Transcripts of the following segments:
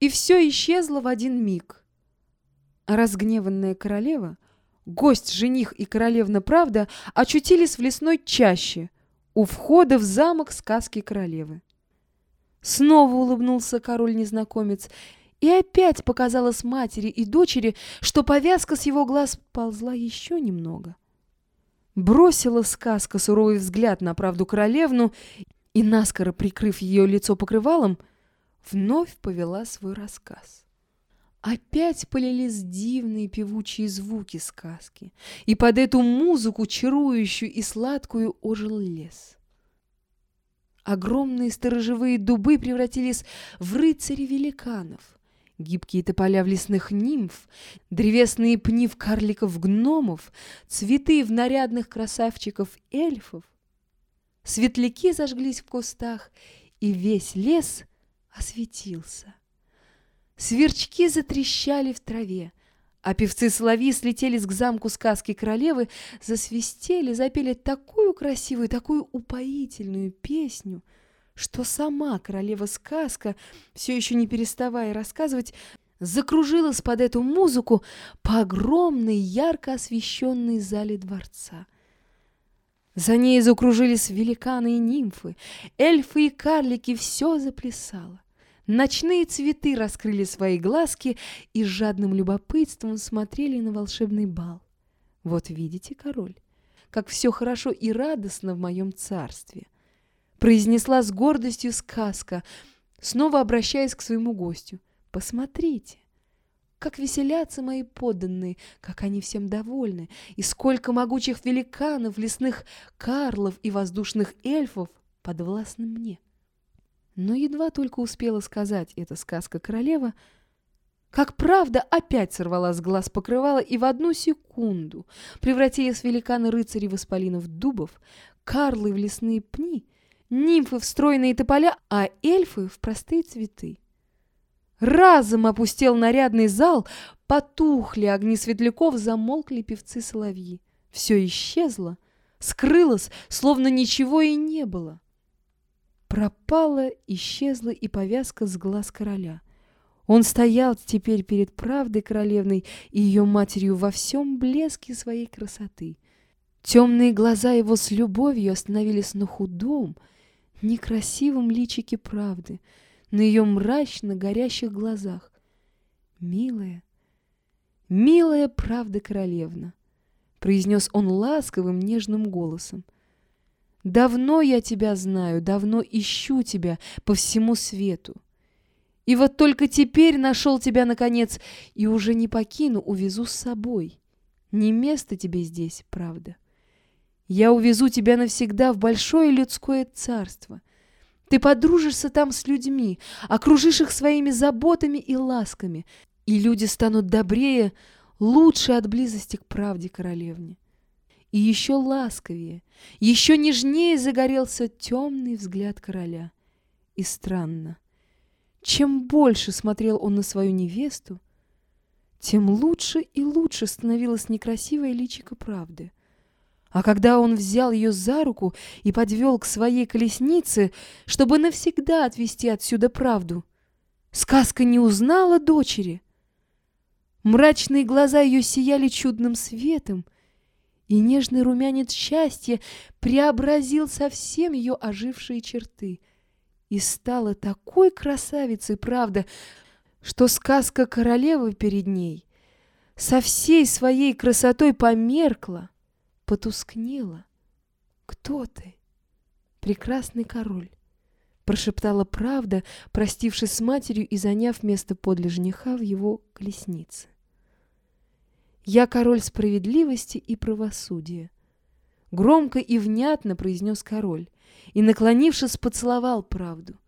и все исчезло в один миг. Разгневанная королева, гость, жених и королевна правда очутились в лесной чаще у входа в замок сказки королевы. Снова улыбнулся король-незнакомец, и опять показалось матери и дочери, что повязка с его глаз ползла еще немного. Бросила сказка суровый взгляд на правду королевну и, наскоро прикрыв ее лицо покрывалом, вновь повела свой рассказ. Опять полились дивные певучие звуки сказки, и под эту музыку, чарующую и сладкую, ожил лес. Огромные сторожевые дубы превратились в рыцарей великанов, гибкие тополя в лесных нимф, древесные пни в карликов-гномов, цветы в нарядных красавчиков-эльфов. Светляки зажглись в кустах, и весь лес осветился. Сверчки затрещали в траве, а певцы-соловьи слетелись к замку сказки королевы, засвистели, запели такую красивую, такую упоительную песню, что сама королева-сказка, все еще не переставая рассказывать, закружилась под эту музыку по огромной ярко освещенной зале дворца. За ней закружились великаны и нимфы, эльфы и карлики, все заплясало. Ночные цветы раскрыли свои глазки и с жадным любопытством смотрели на волшебный бал. Вот видите, король, как все хорошо и радостно в моем царстве. Произнесла с гордостью сказка, снова обращаясь к своему гостю. Посмотрите, как веселятся мои подданные, как они всем довольны, и сколько могучих великанов, лесных карлов и воздушных эльфов подвластны мне. Но едва только успела сказать эта сказка-королева, как правда опять сорвала с глаз покрывала и в одну секунду, превратились великаны рыцари в исполинов дубов, карлы в лесные пни, нимфы в стройные тополя, а эльфы в простые цветы. Разом опустел нарядный зал, потухли огни светляков, замолкли певцы-соловьи. Все исчезло, скрылось, словно ничего и не было. Пропала, исчезла и повязка с глаз короля. Он стоял теперь перед правдой королевной и ее матерью во всем блеске своей красоты. Темные глаза его с любовью остановились на худом, некрасивом личике правды, на ее мрачно горящих глазах. «Милая, милая правда королевна», — произнес он ласковым, нежным голосом, — Давно я тебя знаю, давно ищу тебя по всему свету. И вот только теперь нашел тебя, наконец, и уже не покину, увезу с собой. Не место тебе здесь, правда. Я увезу тебя навсегда в большое людское царство. Ты подружишься там с людьми, окружишь их своими заботами и ласками, и люди станут добрее, лучше от близости к правде королевне и еще ласковее, еще нежнее загорелся темный взгляд короля. И странно, чем больше смотрел он на свою невесту, тем лучше и лучше становилось некрасивое личико правды. А когда он взял ее за руку и подвел к своей колеснице, чтобы навсегда отвести отсюда правду, сказка не узнала дочери. Мрачные глаза ее сияли чудным светом — и нежный румянец счастья преобразил совсем ее ожившие черты. И стала такой красавицей, правда, что сказка королевы перед ней со всей своей красотой померкла, потускнела. «Кто ты, прекрасный король?» прошептала правда, простившись с матерью и заняв место подле жениха в его колеснице. «Я король справедливости и правосудия», — громко и внятно произнес король и, наклонившись, поцеловал правду.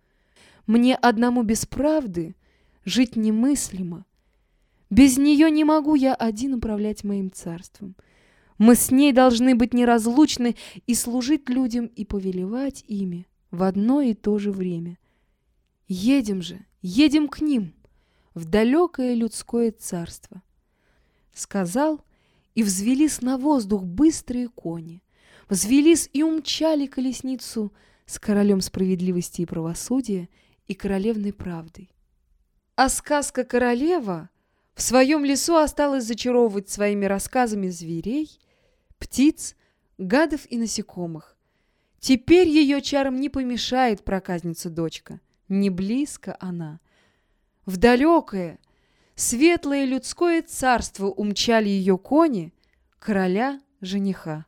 «Мне одному без правды жить немыслимо. Без нее не могу я один управлять моим царством. Мы с ней должны быть неразлучны и служить людям и повелевать ими в одно и то же время. Едем же, едем к ним, в далекое людское царство» сказал, и взвелись на воздух быстрые кони, взвелись и умчали колесницу с королем справедливости и правосудия и королевной правдой. А сказка-королева в своем лесу осталась зачаровывать своими рассказами зверей, птиц, гадов и насекомых. Теперь ее чарам не помешает проказница-дочка. Не близко она. В далекое, светлое людское царство умчали ее кони, короля-жениха.